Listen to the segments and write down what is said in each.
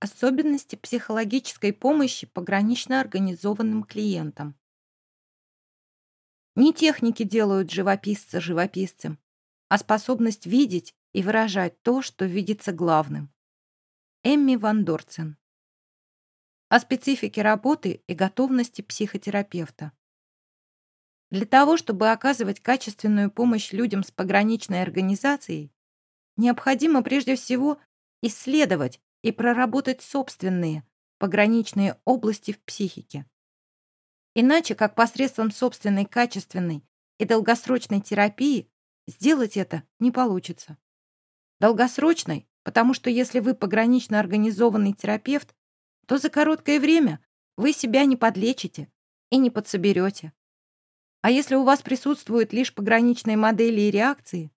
Особенности психологической помощи погранично организованным клиентам. Не техники делают живописца живописцем, а способность видеть и выражать то, что видится главным. Эмми Ван Дорцен. О специфике работы и готовности психотерапевта. Для того, чтобы оказывать качественную помощь людям с пограничной организацией, необходимо прежде всего исследовать и проработать собственные пограничные области в психике. Иначе, как посредством собственной качественной и долгосрочной терапии, сделать это не получится. Долгосрочной, потому что если вы погранично организованный терапевт, то за короткое время вы себя не подлечите и не подсоберете. А если у вас присутствуют лишь пограничные модели и реакции,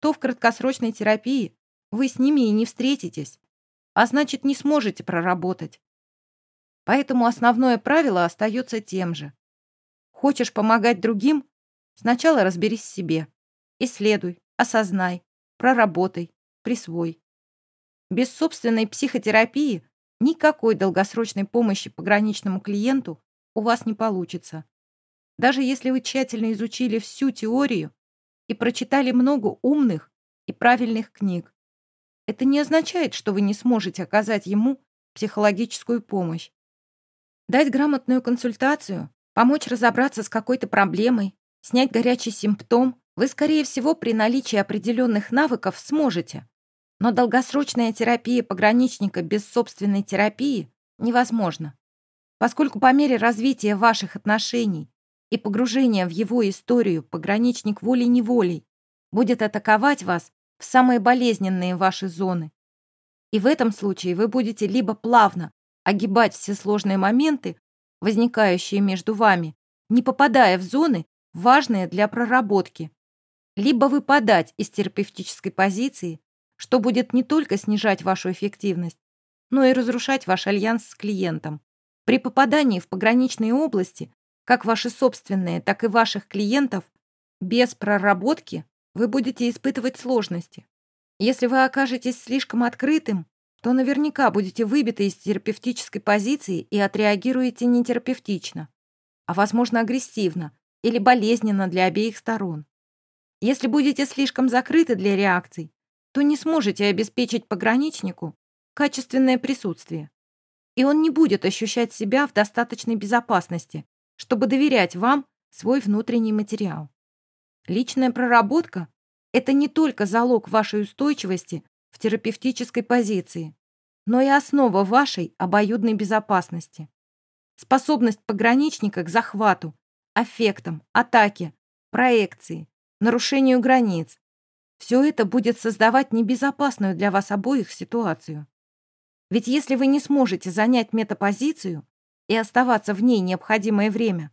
то в краткосрочной терапии вы с ними и не встретитесь, а значит, не сможете проработать. Поэтому основное правило остается тем же. Хочешь помогать другим? Сначала разберись в себе. Исследуй, осознай, проработай, присвой. Без собственной психотерапии никакой долгосрочной помощи пограничному клиенту у вас не получится. Даже если вы тщательно изучили всю теорию и прочитали много умных и правильных книг, это не означает, что вы не сможете оказать ему психологическую помощь. Дать грамотную консультацию, помочь разобраться с какой-то проблемой, снять горячий симптом вы, скорее всего, при наличии определенных навыков сможете. Но долгосрочная терапия пограничника без собственной терапии невозможна. Поскольку по мере развития ваших отношений и погружения в его историю пограничник волей-неволей будет атаковать вас в самые болезненные ваши зоны. И в этом случае вы будете либо плавно огибать все сложные моменты, возникающие между вами, не попадая в зоны, важные для проработки, либо выпадать из терапевтической позиции, что будет не только снижать вашу эффективность, но и разрушать ваш альянс с клиентом. При попадании в пограничные области, как ваши собственные, так и ваших клиентов, без проработки вы будете испытывать сложности. Если вы окажетесь слишком открытым, то наверняка будете выбиты из терапевтической позиции и отреагируете нетерапевтично, а, возможно, агрессивно или болезненно для обеих сторон. Если будете слишком закрыты для реакций, то не сможете обеспечить пограничнику качественное присутствие, и он не будет ощущать себя в достаточной безопасности, чтобы доверять вам свой внутренний материал. Личная проработка – это не только залог вашей устойчивости в терапевтической позиции, но и основа вашей обоюдной безопасности. Способность пограничника к захвату, аффектам, атаке, проекции, нарушению границ. Все это будет создавать небезопасную для вас обоих ситуацию. Ведь если вы не сможете занять метапозицию и оставаться в ней необходимое время,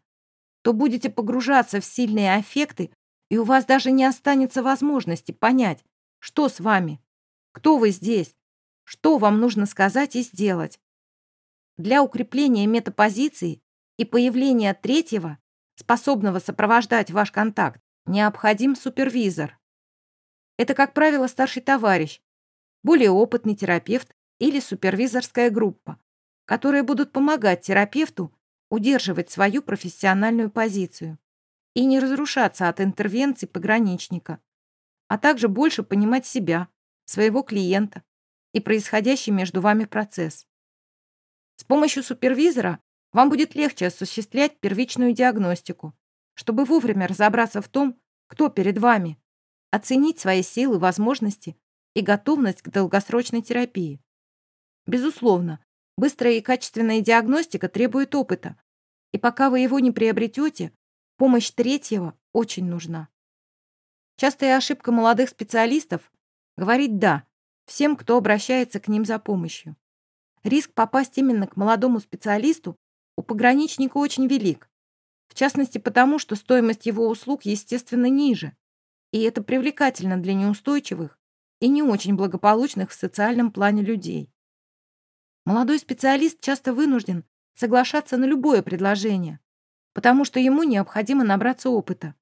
то будете погружаться в сильные аффекты, и у вас даже не останется возможности понять, что с вами, кто вы здесь? Что вам нужно сказать и сделать? Для укрепления метапозиции и появления третьего, способного сопровождать ваш контакт, необходим супервизор. Это, как правило, старший товарищ, более опытный терапевт или супервизорская группа, которые будут помогать терапевту удерживать свою профессиональную позицию и не разрушаться от интервенций пограничника, а также больше понимать себя, своего клиента и происходящий между вами процесс. С помощью супервизора вам будет легче осуществлять первичную диагностику, чтобы вовремя разобраться в том, кто перед вами, оценить свои силы, возможности и готовность к долгосрочной терапии. Безусловно, быстрая и качественная диагностика требует опыта, и пока вы его не приобретете, помощь третьего очень нужна. Частая ошибка молодых специалистов Говорить «да» всем, кто обращается к ним за помощью. Риск попасть именно к молодому специалисту у пограничника очень велик. В частности потому, что стоимость его услуг, естественно, ниже. И это привлекательно для неустойчивых и не очень благополучных в социальном плане людей. Молодой специалист часто вынужден соглашаться на любое предложение, потому что ему необходимо набраться опыта.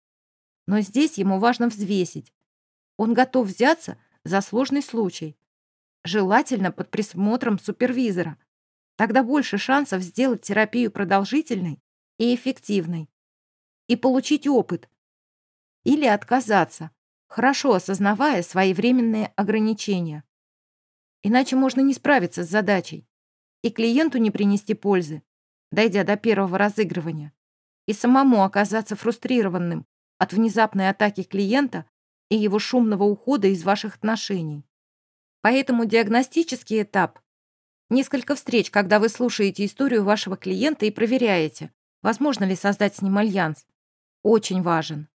Но здесь ему важно взвесить. Он готов взяться за сложный случай. желательно под присмотром супервизора. Тогда больше шансов сделать терапию продолжительной и эффективной. И получить опыт. Или отказаться, хорошо осознавая свои временные ограничения. Иначе можно не справиться с задачей и клиенту не принести пользы, дойдя до первого разыгрывания, и самому оказаться фрустрированным от внезапной атаки клиента и его шумного ухода из ваших отношений. Поэтому диагностический этап – несколько встреч, когда вы слушаете историю вашего клиента и проверяете, возможно ли создать с ним альянс, очень важен.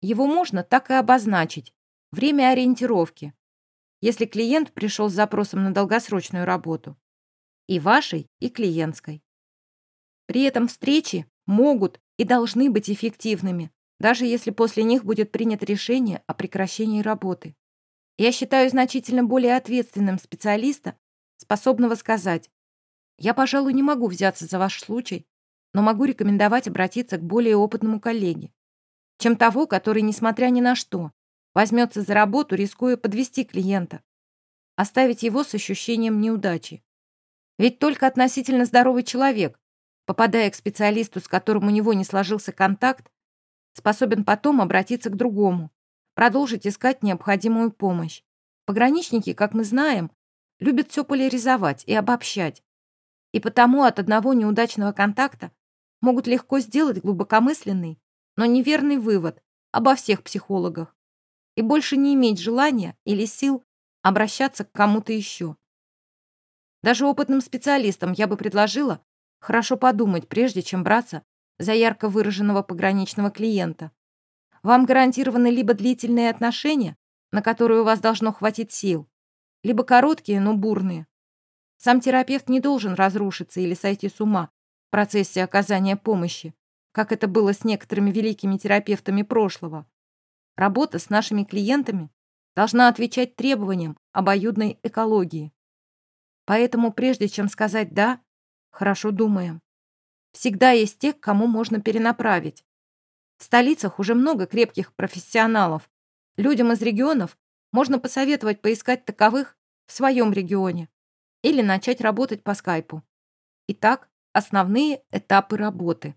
Его можно так и обозначить – время ориентировки, если клиент пришел с запросом на долгосрочную работу. И вашей, и клиентской. При этом встречи могут и должны быть эффективными, даже если после них будет принято решение о прекращении работы. Я считаю значительно более ответственным специалиста, способного сказать, я, пожалуй, не могу взяться за ваш случай, но могу рекомендовать обратиться к более опытному коллеге, чем того, который, несмотря ни на что, возьмется за работу, рискуя подвести клиента, оставить его с ощущением неудачи. Ведь только относительно здоровый человек, попадая к специалисту, с которым у него не сложился контакт, способен потом обратиться к другому, продолжить искать необходимую помощь. Пограничники, как мы знаем, любят все поляризовать и обобщать. И потому от одного неудачного контакта могут легко сделать глубокомысленный, но неверный вывод обо всех психологах и больше не иметь желания или сил обращаться к кому-то еще. Даже опытным специалистам я бы предложила хорошо подумать, прежде чем браться за ярко выраженного пограничного клиента. Вам гарантированы либо длительные отношения, на которые у вас должно хватить сил, либо короткие, но бурные. Сам терапевт не должен разрушиться или сойти с ума в процессе оказания помощи, как это было с некоторыми великими терапевтами прошлого. Работа с нашими клиентами должна отвечать требованиям обоюдной экологии. Поэтому прежде чем сказать «да», хорошо думаем. Всегда есть те, к кому можно перенаправить. В столицах уже много крепких профессионалов. Людям из регионов можно посоветовать поискать таковых в своем регионе или начать работать по скайпу. Итак, основные этапы работы.